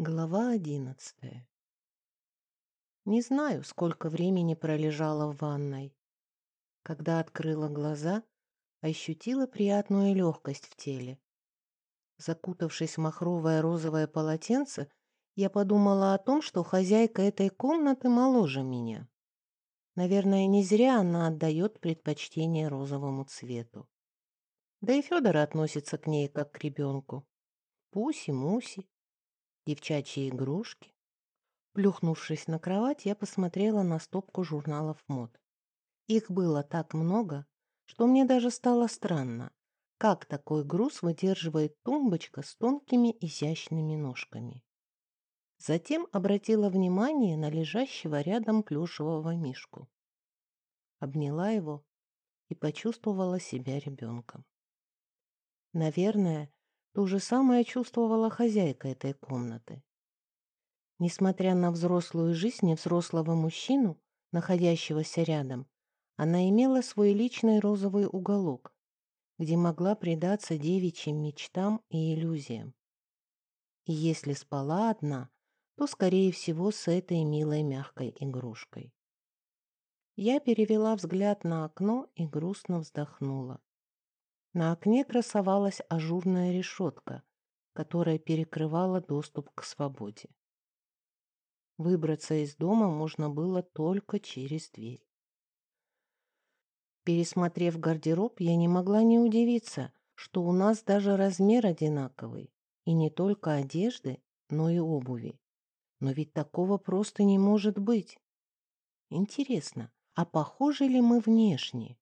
Глава одиннадцатая. Не знаю, сколько времени пролежала в ванной. Когда открыла глаза, ощутила приятную легкость в теле. Закутавшись в махровое розовое полотенце, я подумала о том, что хозяйка этой комнаты моложе меня. Наверное, не зря она отдает предпочтение розовому цвету. Да и Федор относится к ней как к ребенку. Пуси-муси, девчачьи игрушки. Плюхнувшись на кровать, я посмотрела на стопку журналов мод. Их было так много, что мне даже стало странно, как такой груз выдерживает тумбочка с тонкими изящными ножками. Затем обратила внимание на лежащего рядом плюшевого мишку. Обняла его и почувствовала себя ребенком. Наверное, то же самое чувствовала хозяйка этой комнаты. Несмотря на взрослую жизнь и взрослого мужчину, находящегося рядом, она имела свой личный розовый уголок, где могла предаться девичьим мечтам и иллюзиям. И если спала одна, то, скорее всего, с этой милой мягкой игрушкой. Я перевела взгляд на окно и грустно вздохнула. На окне красовалась ажурная решетка, которая перекрывала доступ к свободе. Выбраться из дома можно было только через дверь. Пересмотрев гардероб, я не могла не удивиться, что у нас даже размер одинаковый, и не только одежды, но и обуви. Но ведь такого просто не может быть. Интересно, а похожи ли мы внешне?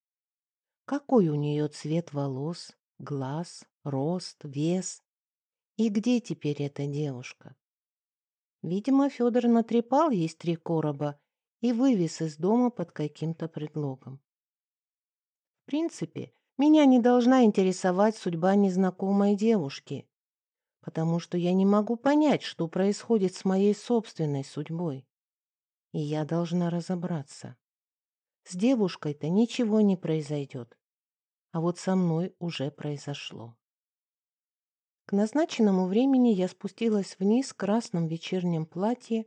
Какой у нее цвет волос, глаз, рост, вес? И где теперь эта девушка? Видимо, Федор натрепал ей три короба и вывез из дома под каким-то предлогом. В принципе, меня не должна интересовать судьба незнакомой девушки, потому что я не могу понять, что происходит с моей собственной судьбой. И я должна разобраться. С девушкой-то ничего не произойдет. А вот со мной уже произошло. К назначенному времени я спустилась вниз в красном вечернем платье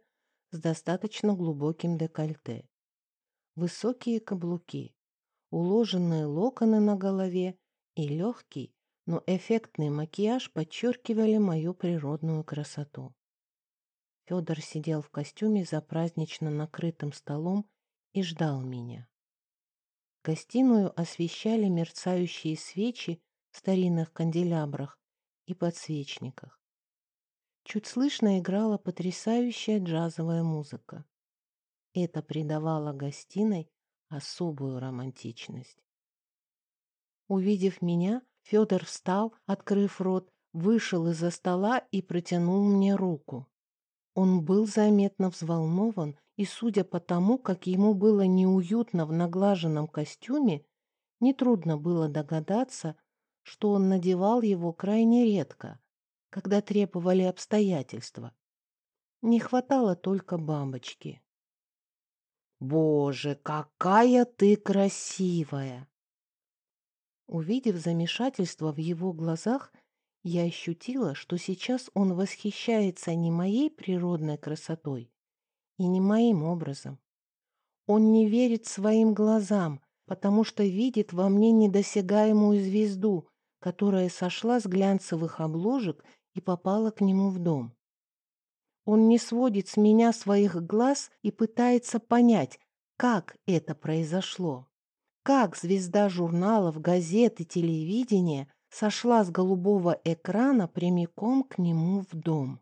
с достаточно глубоким декольте. Высокие каблуки, уложенные локоны на голове и легкий, но эффектный макияж подчеркивали мою природную красоту. Федор сидел в костюме за празднично накрытым столом и ждал меня. Гостиную освещали мерцающие свечи в старинных канделябрах и подсвечниках. Чуть слышно играла потрясающая джазовая музыка. Это придавало гостиной особую романтичность. Увидев меня, Федор встал, открыв рот, вышел из-за стола и протянул мне руку. Он был заметно взволнован и, судя по тому, как ему было неуютно в наглаженном костюме, нетрудно было догадаться, что он надевал его крайне редко, когда требовали обстоятельства. Не хватало только бабочки. «Боже, какая ты красивая!» Увидев замешательство в его глазах, я ощутила, что сейчас он восхищается не моей природной красотой, и не моим образом. Он не верит своим глазам, потому что видит во мне недосягаемую звезду, которая сошла с глянцевых обложек и попала к нему в дом. Он не сводит с меня своих глаз и пытается понять, как это произошло. Как звезда журналов, газет и телевидения сошла с голубого экрана прямиком к нему в дом.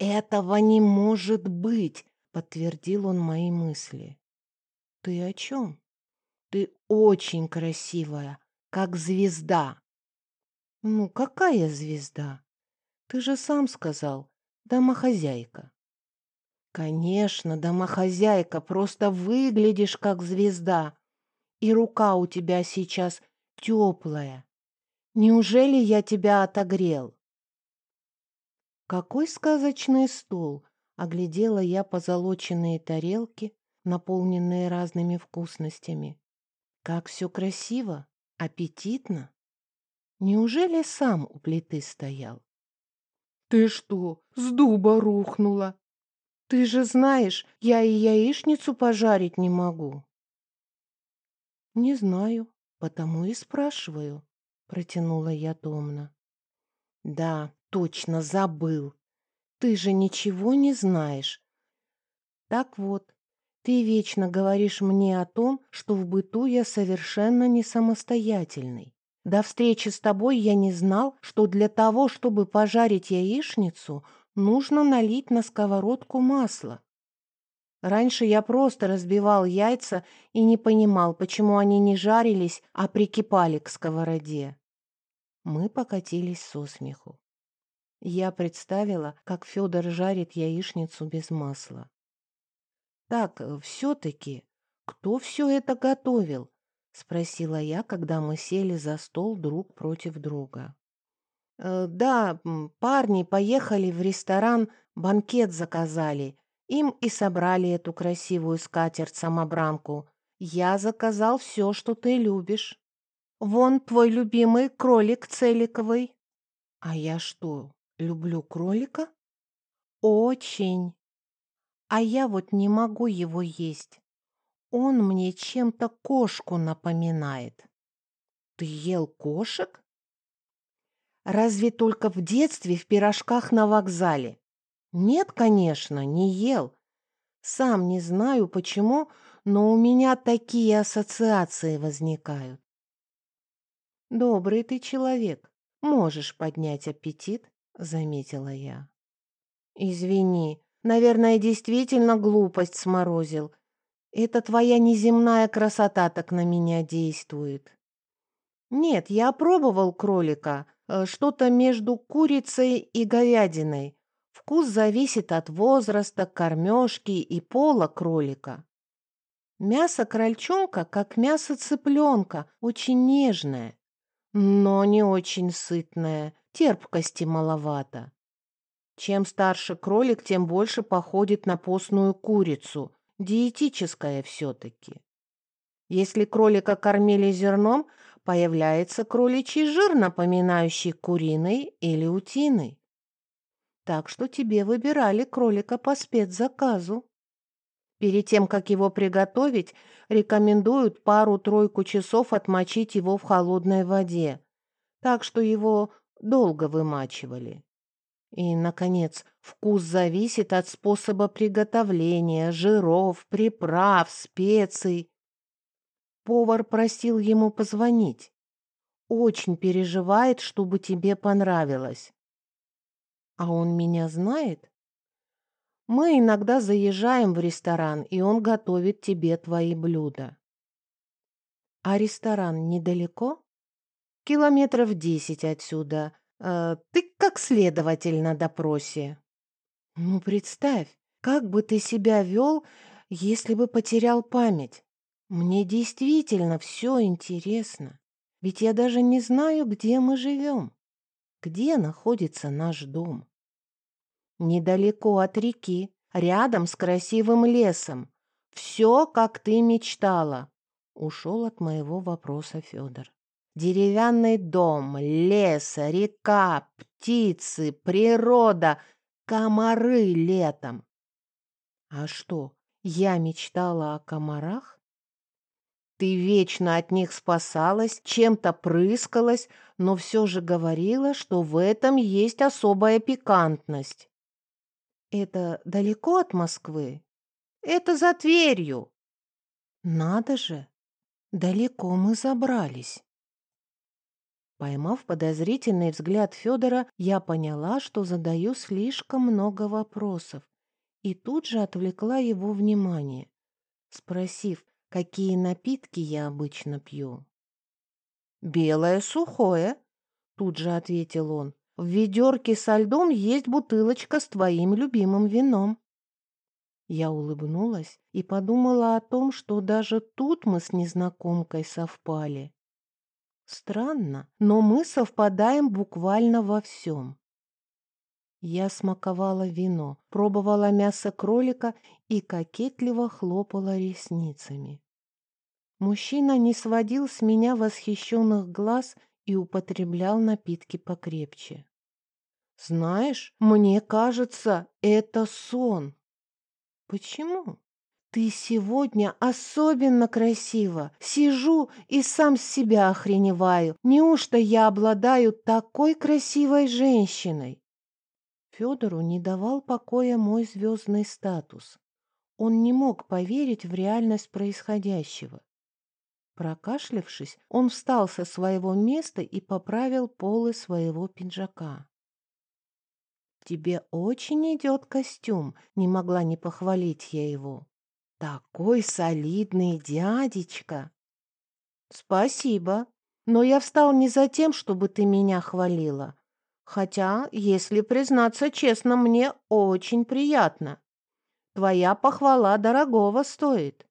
«Этого не может быть!» — подтвердил он мои мысли. «Ты о чем?» «Ты очень красивая, как звезда». «Ну, какая звезда? Ты же сам сказал, домохозяйка». «Конечно, домохозяйка, просто выглядишь как звезда. И рука у тебя сейчас теплая. Неужели я тебя отогрел?» Какой сказочный стол! Оглядела я позолоченные тарелки, наполненные разными вкусностями. Как все красиво, аппетитно. Неужели сам у плиты стоял? Ты что, с дуба рухнула? Ты же знаешь, я и яичницу пожарить не могу. Не знаю, потому и спрашиваю, протянула я томно. Да, точно забыл. Ты же ничего не знаешь. Так вот, ты вечно говоришь мне о том, что в быту я совершенно не самостоятельный. До встречи с тобой я не знал, что для того, чтобы пожарить яичницу, нужно налить на сковородку масло. Раньше я просто разбивал яйца и не понимал, почему они не жарились, а прикипали к сковороде. Мы покатились со смеху. Я представила, как Федор жарит яичницу без масла. Так, э, все-таки, кто все это готовил? Спросила я, когда мы сели за стол друг против друга. «Э, да, парни поехали в ресторан, банкет заказали. Им и собрали эту красивую скатерть-самобранку. Я заказал все, что ты любишь. Вон твой любимый кролик целиковый. А я что, люблю кролика? Очень. А я вот не могу его есть. Он мне чем-то кошку напоминает. Ты ел кошек? Разве только в детстве в пирожках на вокзале. Нет, конечно, не ел. Сам не знаю почему, но у меня такие ассоциации возникают. Добрый ты человек, можешь поднять аппетит, заметила я. Извини, наверное, действительно глупость сморозил. Это твоя неземная красота так на меня действует. Нет, я пробовал кролика, э, что-то между курицей и говядиной. Вкус зависит от возраста, кормежки и пола кролика. Мясо крольчонка, как мясо цыпленка, очень нежное, но не очень сытное, терпкости маловато. Чем старше кролик, тем больше походит на постную курицу, диетическое все-таки. Если кролика кормили зерном, появляется кроличий жир, напоминающий куриный или утиный. Так что тебе выбирали кролика по спецзаказу. Перед тем, как его приготовить, рекомендуют пару-тройку часов отмочить его в холодной воде, так что его долго вымачивали. И, наконец, вкус зависит от способа приготовления, жиров, приправ, специй. Повар просил ему позвонить. Очень переживает, чтобы тебе понравилось. А он меня знает? Мы иногда заезжаем в ресторан, и он готовит тебе твои блюда. А ресторан недалеко? Километров десять отсюда. Э, ты как следователь на допросе. Ну, представь, как бы ты себя вел, если бы потерял память. Мне действительно все интересно. Ведь я даже не знаю, где мы живем. Где находится наш дом? Недалеко от реки, рядом с красивым лесом. Все, как ты мечтала. Ушел от моего вопроса Федор. Деревянный дом, лес, река, птицы, природа, комары летом. А что, я мечтала о комарах? Ты вечно от них спасалась, чем-то прыскалась, но все же говорила, что в этом есть особая пикантность. Это далеко от Москвы? Это за Тверью. Надо же, далеко мы забрались. Поймав подозрительный взгляд Федора, я поняла, что задаю слишком много вопросов, и тут же отвлекла его внимание, спросив, какие напитки я обычно пью. «Белое сухое», — тут же ответил он. В ведерке со льдом есть бутылочка с твоим любимым вином. Я улыбнулась и подумала о том, что даже тут мы с незнакомкой совпали. Странно, но мы совпадаем буквально во всем. Я смаковала вино, пробовала мясо кролика и кокетливо хлопала ресницами. Мужчина не сводил с меня восхищенных глаз и употреблял напитки покрепче. Знаешь, мне кажется, это сон. Почему? Ты сегодня особенно красива. Сижу и сам с себя охреневаю. Неужто я обладаю такой красивой женщиной? Федору не давал покоя мой звездный статус. Он не мог поверить в реальность происходящего. Прокашлявшись, он встал со своего места и поправил полы своего пиджака. «Тебе очень идет костюм», — не могла не похвалить я его. «Такой солидный дядечка!» «Спасибо, но я встал не за тем, чтобы ты меня хвалила. Хотя, если признаться честно, мне очень приятно. Твоя похвала дорогого стоит.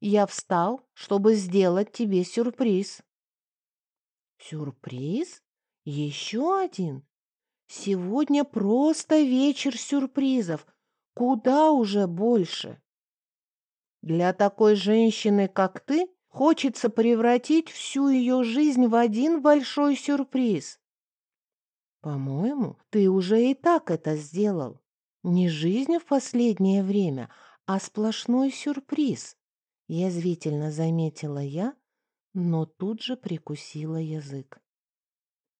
Я встал, чтобы сделать тебе сюрприз». «Сюрприз? Еще один?» Сегодня просто вечер сюрпризов. Куда уже больше? Для такой женщины, как ты, хочется превратить всю ее жизнь в один большой сюрприз. По-моему, ты уже и так это сделал. Не жизнь в последнее время, а сплошной сюрприз. Язвительно заметила я, но тут же прикусила язык.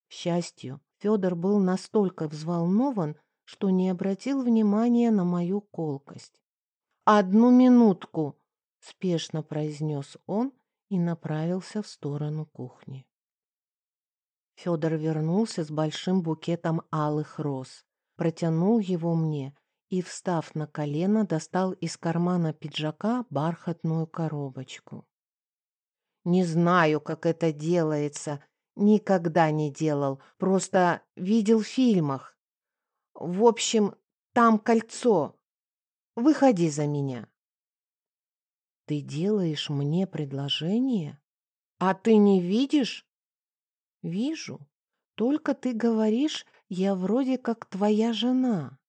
К счастью, Федор был настолько взволнован, что не обратил внимания на мою колкость. «Одну минутку!» — спешно произнес он и направился в сторону кухни. Федор вернулся с большим букетом алых роз, протянул его мне и, встав на колено, достал из кармана пиджака бархатную коробочку. «Не знаю, как это делается», Никогда не делал, просто видел в фильмах. В общем, там кольцо. Выходи за меня. Ты делаешь мне предложение? А ты не видишь? Вижу. Только ты говоришь, я вроде как твоя жена.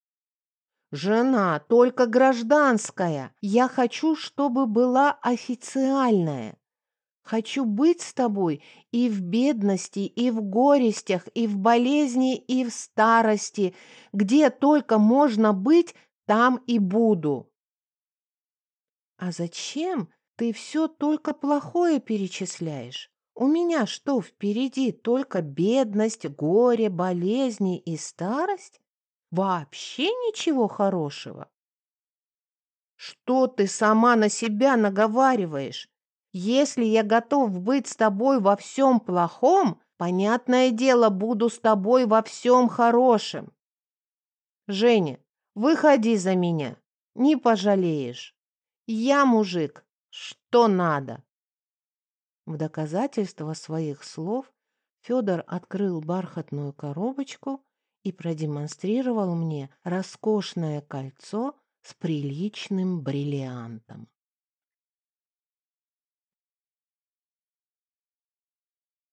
Жена, только гражданская. Я хочу, чтобы была официальная. Хочу быть с тобой и в бедности, и в горестях, и в болезни, и в старости. Где только можно быть, там и буду. А зачем ты все только плохое перечисляешь? У меня что, впереди только бедность, горе, болезни и старость? Вообще ничего хорошего? Что ты сама на себя наговариваешь? Если я готов быть с тобой во всем плохом, понятное дело, буду с тобой во всем хорошем. Женя, выходи за меня, не пожалеешь. Я мужик, что надо. В доказательство своих слов Федор открыл бархатную коробочку и продемонстрировал мне роскошное кольцо с приличным бриллиантом.